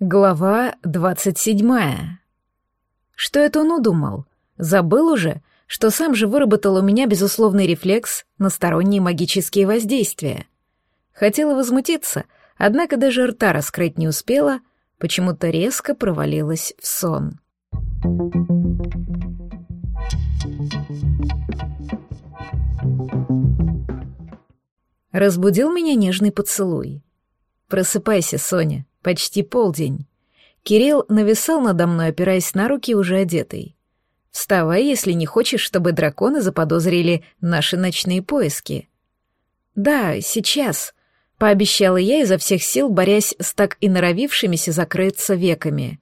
Глава двадцать седьмая. Что это он удумал? Забыл уже, что сам же выработал у меня безусловный рефлекс на сторонние магические воздействия. Хотела возмутиться, однако даже рта раскрыть не успела, почему-то резко провалилась в сон. Разбудил меня нежный поцелуй. «Просыпайся, Соня, Почти полдень. Кирилл нависал надо мной, опираясь на руки, уже одетый. «Вставай, если не хочешь, чтобы драконы заподозрили наши ночные поиски». «Да, сейчас», — пообещала я изо всех сил, борясь с так и норовившимися закрыться веками.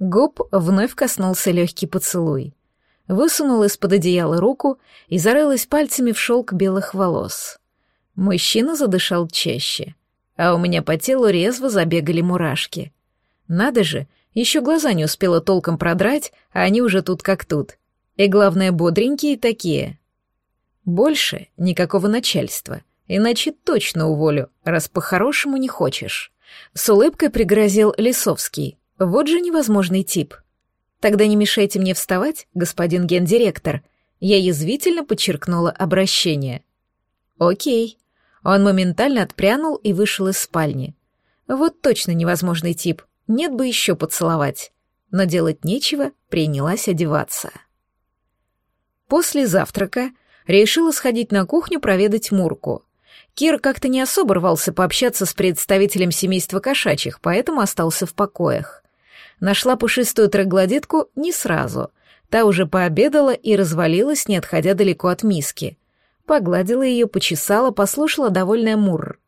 Губ вновь коснулся легкий поцелуй. Высунул из-под одеяла руку и зарылась пальцами в шелк белых волос. Мужчина задышал чаще — а у меня по телу резво забегали мурашки. Надо же, еще глаза не успела толком продрать, а они уже тут как тут. И главное, бодренькие такие. Больше никакого начальства, иначе точно уволю, раз по-хорошему не хочешь. С улыбкой пригрозил Лисовский. Вот же невозможный тип. Тогда не мешайте мне вставать, господин гендиректор. Я язвительно подчеркнула обращение. Окей. Он моментально отпрянул и вышел из спальни. Вот точно невозможный тип, нет бы еще поцеловать. Но делать нечего, принялась одеваться. После завтрака решила сходить на кухню проведать Мурку. Кир как-то не особо рвался пообщаться с представителем семейства кошачьих, поэтому остался в покоях. Нашла пушистую троглодитку не сразу. Та уже пообедала и развалилась, не отходя далеко от миски. Погладила ее, почесала, послушала довольная Мурр.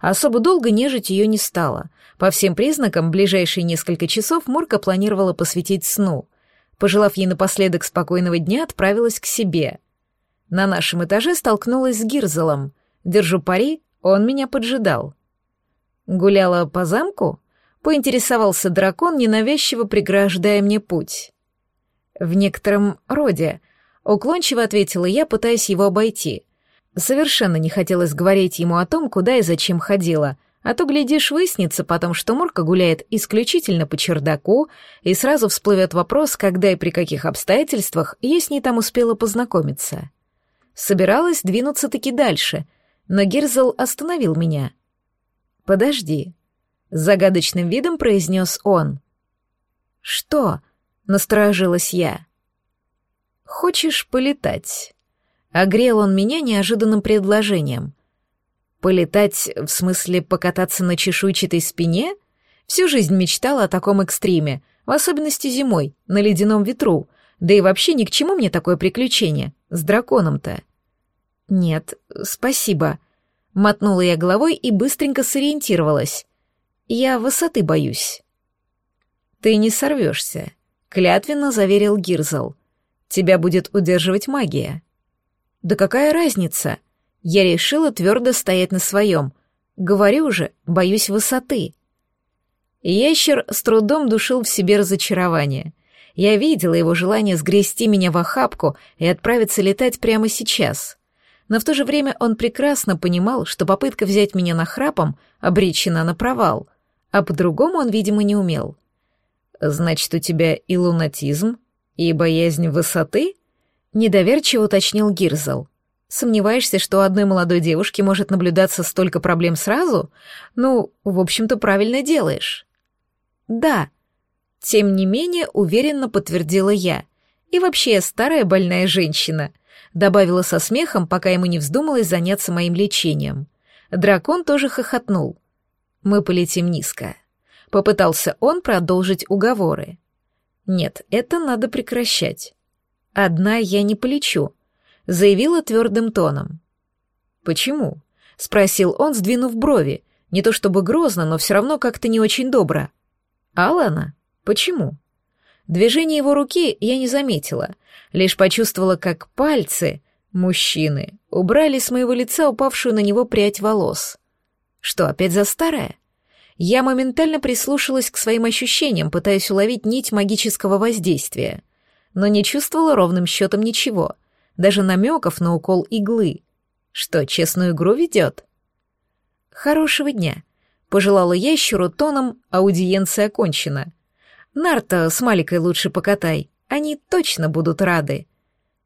Особо долго нежить ее не стала. По всем признакам, ближайшие несколько часов Мурка планировала посвятить сну. Пожелав ей напоследок спокойного дня, отправилась к себе. На нашем этаже столкнулась с Гирзелом. Держу пари, он меня поджидал. Гуляла по замку? Поинтересовался дракон, ненавязчиво преграждая мне путь. В некотором роде — Уклончиво ответила я, пытаясь его обойти. Совершенно не хотелось говорить ему о том, куда и зачем ходила, а то, глядишь, выяснится потом, что Мурка гуляет исключительно по чердаку, и сразу всплывет вопрос, когда и при каких обстоятельствах я с ней там успела познакомиться. Собиралась двинуться-таки дальше, но Герзел остановил меня. «Подожди», — с загадочным видом произнес он. «Что?» — насторожилась я. «Хочешь полетать?» Огрел он меня неожиданным предложением. «Полетать, в смысле покататься на чешуйчатой спине?» Всю жизнь мечтала о таком экстриме, в особенности зимой, на ледяном ветру, да и вообще ни к чему мне такое приключение, с драконом-то. «Нет, спасибо», — мотнула я головой и быстренько сориентировалась. «Я высоты боюсь». «Ты не сорвешься», — клятвенно заверил Гирзл. Тебя будет удерживать магия. Да какая разница? Я решила твердо стоять на своем. Говорю же, боюсь высоты. Ящер с трудом душил в себе разочарование. Я видела его желание сгрести меня в охапку и отправиться летать прямо сейчас. Но в то же время он прекрасно понимал, что попытка взять меня на храпом обречена на провал, а по-другому он, видимо, не умел. «Значит, у тебя и лунатизм, «И боязнь высоты?» — недоверчиво уточнил Гирзел. «Сомневаешься, что у одной молодой девушки может наблюдаться столько проблем сразу? Ну, в общем-то, правильно делаешь». «Да», — тем не менее уверенно подтвердила я. «И вообще старая больная женщина», — добавила со смехом, пока ему не вздумалось заняться моим лечением. Дракон тоже хохотнул. «Мы полетим низко». Попытался он продолжить уговоры. Нет, это надо прекращать. Одна я не полечу, заявила твердым тоном. Почему? спросил он, сдвинув брови, не то чтобы грозно, но все равно как-то не очень добро. Алана, почему? Движение его руки я не заметила, лишь почувствовала, как пальцы мужчины убрали с моего лица упавшую на него прядь волос. Что, опять за старое? Я моментально прислушалась к своим ощущениям, пытаясь уловить нить магического воздействия, но не чувствовала ровным счетом ничего, даже намеков на укол иглы. Что, честную игру ведет? Хорошего дня. Пожелала ящеру тоном «аудиенция окончена». Нарта с Маликой лучше покатай, они точно будут рады.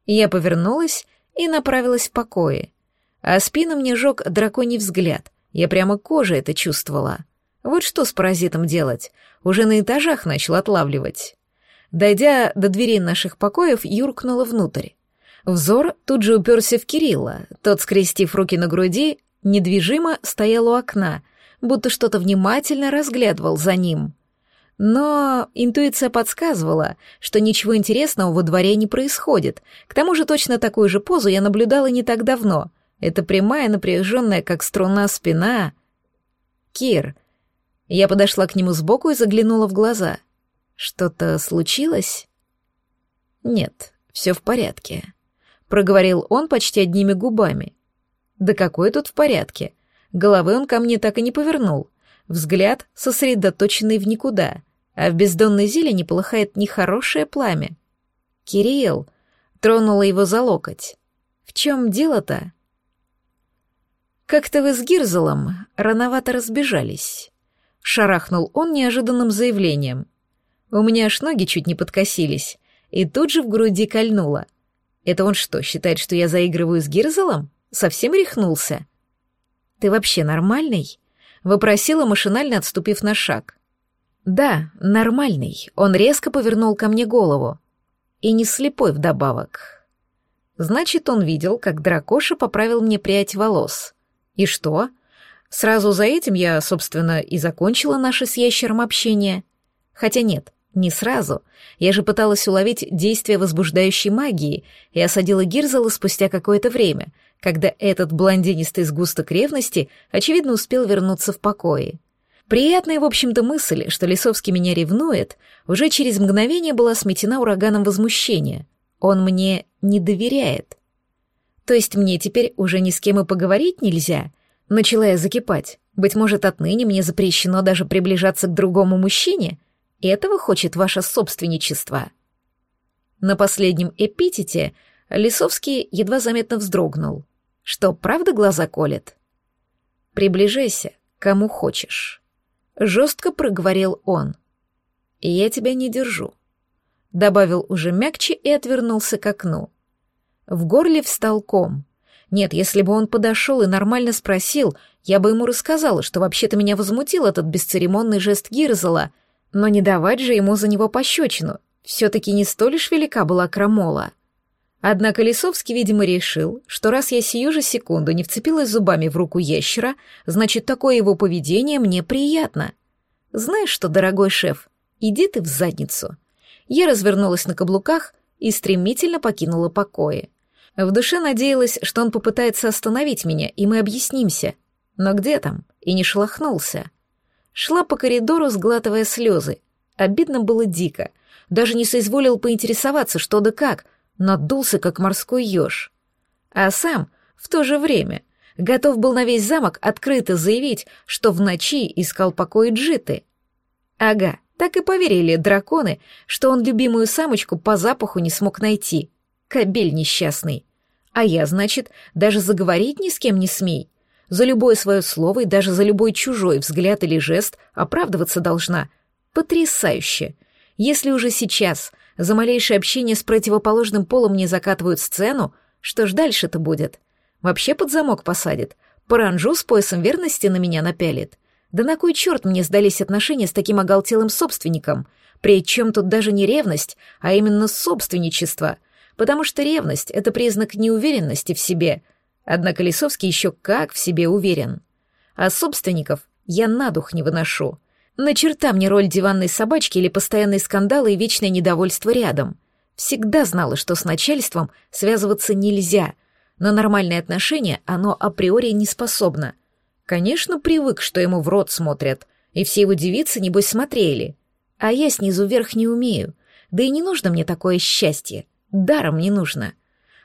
Я повернулась и направилась в покое. А спину мне жег драконий взгляд. Я прямо кожей это чувствовала. Вот что с паразитом делать? Уже на этажах начал отлавливать. Дойдя до дверей наших покоев, юркнула внутрь. Взор тут же уперся в Кирилла. Тот, скрестив руки на груди, недвижимо стоял у окна, будто что-то внимательно разглядывал за ним. Но интуиция подсказывала, что ничего интересного во дворе не происходит. К тому же точно такую же позу я наблюдала не так давно. Это прямая, напряженная, как струна, спина. «Кир». Я подошла к нему сбоку и заглянула в глаза. «Что-то случилось?» «Нет, все в порядке», — проговорил он почти одними губами. «Да какой тут в порядке?» Головы он ко мне так и не повернул. Взгляд сосредоточенный в никуда, а в бездонной зелени полыхает нехорошее пламя. «Кирилл!» — тронула его за локоть. «В чем дело-то?» «Как-то вы с Гирзелом рановато разбежались», — шарахнул он неожиданным заявлением. У меня аж ноги чуть не подкосились, и тут же в груди кольнуло. Это он что, считает, что я заигрываю с Гирзелом? Совсем рехнулся? «Ты вообще нормальный?» — вопросила, машинально отступив на шаг. «Да, нормальный». Он резко повернул ко мне голову. И не слепой вдобавок. Значит, он видел, как дракоша поправил мне прядь волос. И что? Сразу за этим я, собственно, и закончила наше с ящером общение. Хотя нет, не сразу. Я же пыталась уловить действие возбуждающей магии и осадила Гирзела спустя какое-то время, когда этот блондинистый сгусток ревности, очевидно, успел вернуться в покое. Приятная, в общем-то, мысль, что Лисовский меня ревнует, уже через мгновение была сметена ураганом возмущения. Он мне не доверяет. То есть мне теперь уже ни с кем и поговорить нельзя? Начала я закипать. Быть может, отныне мне запрещено даже приближаться к другому мужчине? Этого хочет ваше собственничество. На последнем эпитете Лисовский едва заметно вздрогнул. Что, правда глаза колет? Приближайся, кому хочешь. Жестко проговорил он. Я тебя не держу. Добавил уже мягче и отвернулся к окну. В горле встал ком. Нет, если бы он подошел и нормально спросил, я бы ему рассказала, что вообще-то меня возмутил этот бесцеремонный жест Гирзела, но не давать же ему за него пощечину. Все-таки не столь уж велика была крамола. Однако Лисовский, видимо, решил, что раз я сию же секунду не вцепилась зубами в руку ящера, значит, такое его поведение мне приятно. Знаешь что, дорогой шеф, иди ты в задницу. Я развернулась на каблуках и стремительно покинула покои. В душе надеялась, что он попытается остановить меня, и мы объяснимся. Но где там? И не шелохнулся. Шла по коридору, сглатывая слезы. Обидно было дико. Даже не соизволил поинтересоваться, что да как. Надулся, как морской еж. А сам, в то же время, готов был на весь замок открыто заявить, что в ночи искал покой Джиты. Ага, так и поверили драконы, что он любимую самочку по запаху не смог найти. Кобель несчастный. А я, значит, даже заговорить ни с кем не смей. За любое свое слово и даже за любой чужой взгляд или жест оправдываться должна. Потрясающе. Если уже сейчас за малейшее общение с противоположным полом мне закатывают сцену, что ж дальше-то будет? Вообще под замок посадит. Паранжу с поясом верности на меня напялит. Да на кой черт мне сдались отношения с таким оголтелым собственником? Причем тут даже не ревность, а именно собственничество потому что ревность — это признак неуверенности в себе, однако Лисовский еще как в себе уверен. А собственников я на дух не выношу. На черта мне роль диванной собачки или постоянные скандалы и вечное недовольство рядом. Всегда знала, что с начальством связываться нельзя, но нормальные отношения оно априори не способно. Конечно, привык, что ему в рот смотрят, и все его девицы, небось, смотрели. А я снизу вверх не умею, да и не нужно мне такое счастье даром не нужно.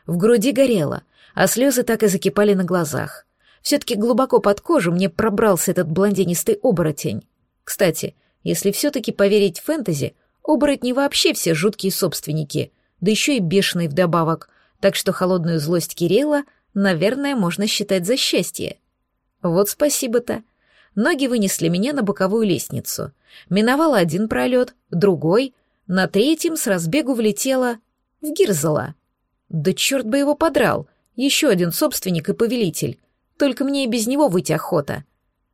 В груди горело, а слезы так и закипали на глазах. Все-таки глубоко под кожу мне пробрался этот блондинистый оборотень. Кстати, если все-таки поверить фэнтези, оборотни вообще все жуткие собственники, да еще и бешеные вдобавок, так что холодную злость Кирилла, наверное, можно считать за счастье. Вот спасибо-то. ноги вынесли меня на боковую лестницу. Миновала один пролет, другой, на третьем с разбегу влетела в Гирзела. Да черт бы его подрал, еще один собственник и повелитель. Только мне и без него выйти охота.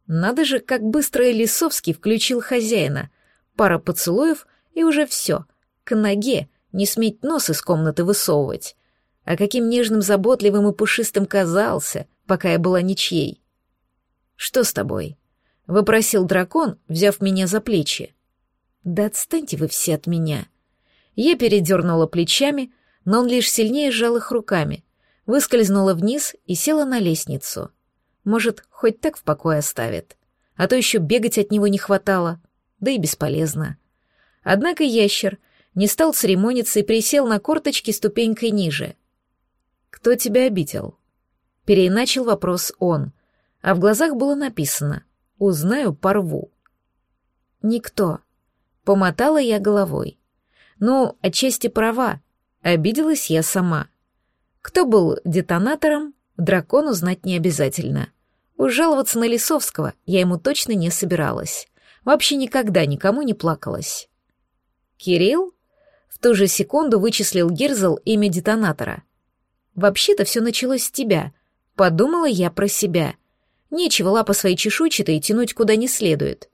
Надо же, как быстро Лисовский включил хозяина. Пара поцелуев, и уже все. К ноге, не сметь нос из комнаты высовывать. А каким нежным, заботливым и пушистым казался, пока я была ничьей. «Что с тобой?» — вопросил дракон, взяв меня за плечи. «Да отстаньте вы все от меня». Я передернула плечами, но он лишь сильнее сжал их руками, выскользнула вниз и села на лестницу. Может, хоть так в покое оставит. А то еще бегать от него не хватало, да и бесполезно. Однако ящер не стал церемониться и присел на корточки ступенькой ниже. «Кто тебя обидел?» Переиначил вопрос он, а в глазах было написано «Узнаю, порву». «Никто». Помотала я головой. Ну, отчасти права. Обиделась я сама. Кто был детонатором, дракону знать не обязательно. Уж жаловаться на Лисовского я ему точно не собиралась. Вообще никогда никому не плакалась. «Кирилл?» В ту же секунду вычислил Гирзл имя детонатора. «Вообще-то все началось с тебя», — подумала я про себя. Нечего лапа своей чешуйчатой тянуть куда не следует.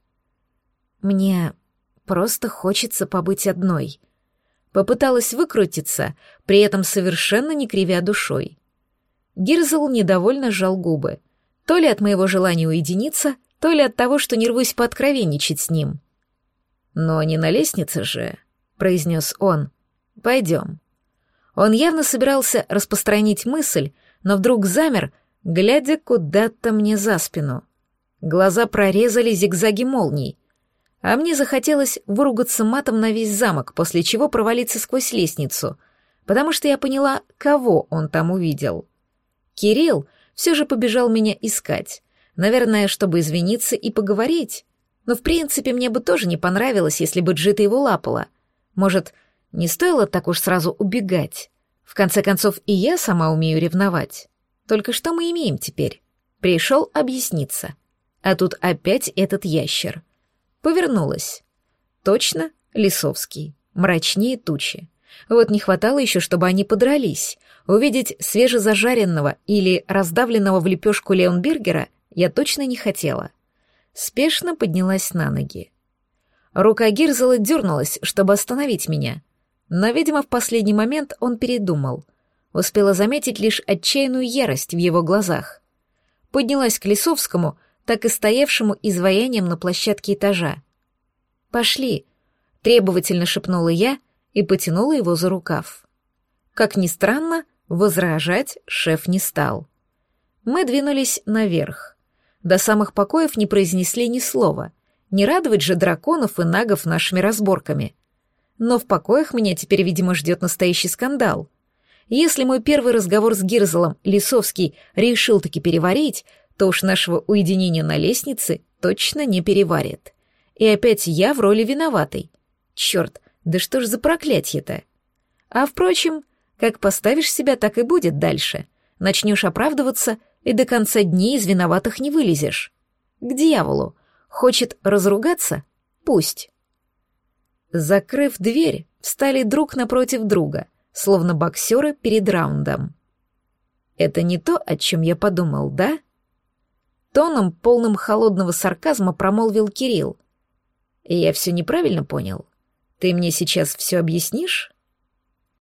«Мне просто хочется побыть одной», Попыталась выкрутиться, при этом совершенно не кривя душой. Гирзл недовольно сжал губы. То ли от моего желания уединиться, то ли от того, что не рвусь пооткровенничать с ним. «Но не на лестнице же», — произнес он. «Пойдем». Он явно собирался распространить мысль, но вдруг замер, глядя куда-то мне за спину. Глаза прорезали зигзаги молний, а мне захотелось выругаться матом на весь замок, после чего провалиться сквозь лестницу, потому что я поняла, кого он там увидел. Кирилл все же побежал меня искать, наверное, чтобы извиниться и поговорить. Но, в принципе, мне бы тоже не понравилось, если бы Джита его лапала. Может, не стоило так уж сразу убегать? В конце концов, и я сама умею ревновать. Только что мы имеем теперь? Пришел объясниться. А тут опять этот ящер — Повернулась. Точно, Лисовский. Мрачнее тучи. Вот не хватало еще, чтобы они подрались. Увидеть свежезажаренного или раздавленного в лепешку Леонбергера я точно не хотела. Спешно поднялась на ноги. Рука Гирзела дернулась, чтобы остановить меня. Но, видимо, в последний момент он передумал. Успела заметить лишь отчаянную ярость в его глазах. Поднялась к Лисовскому, так и стоявшему изваянием на площадке этажа. «Пошли», — требовательно шепнула я и потянула его за рукав. Как ни странно, возражать шеф не стал. Мы двинулись наверх. До самых покоев не произнесли ни слова. Не радовать же драконов и нагов нашими разборками. Но в покоях меня теперь, видимо, ждет настоящий скандал. Если мой первый разговор с Гирзелом Лисовский решил таки переварить, то уж нашего уединения на лестнице точно не переварит. И опять я в роли виноватой. Черт, да что ж за проклятье-то? А впрочем, как поставишь себя, так и будет дальше. Начнешь оправдываться, и до конца дней из виноватых не вылезешь. К дьяволу. Хочет разругаться? Пусть. Закрыв дверь, встали друг напротив друга, словно боксеры перед раундом. Это не то, о чем я подумал, да? Тоном, полным холодного сарказма, промолвил Кирилл. «Я все неправильно понял? Ты мне сейчас все объяснишь?»